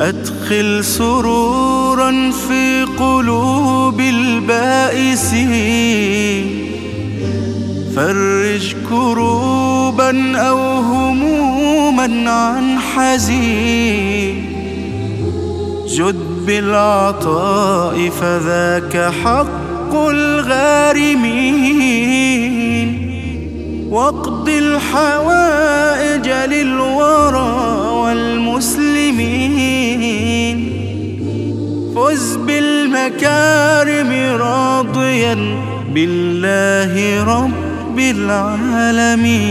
أدخل سرورا في قلوب البائسين فرج كروبا أو هموما عن حزين جد بالعطاء فذاك حق الغارمين. واقض الحوائج فز بالمكارم راضيا بالله رب العالمين.